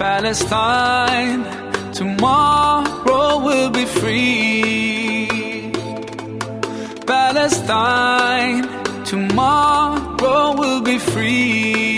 Palestine. Tomorrow will be free. Palestine. Tomorrow will be free.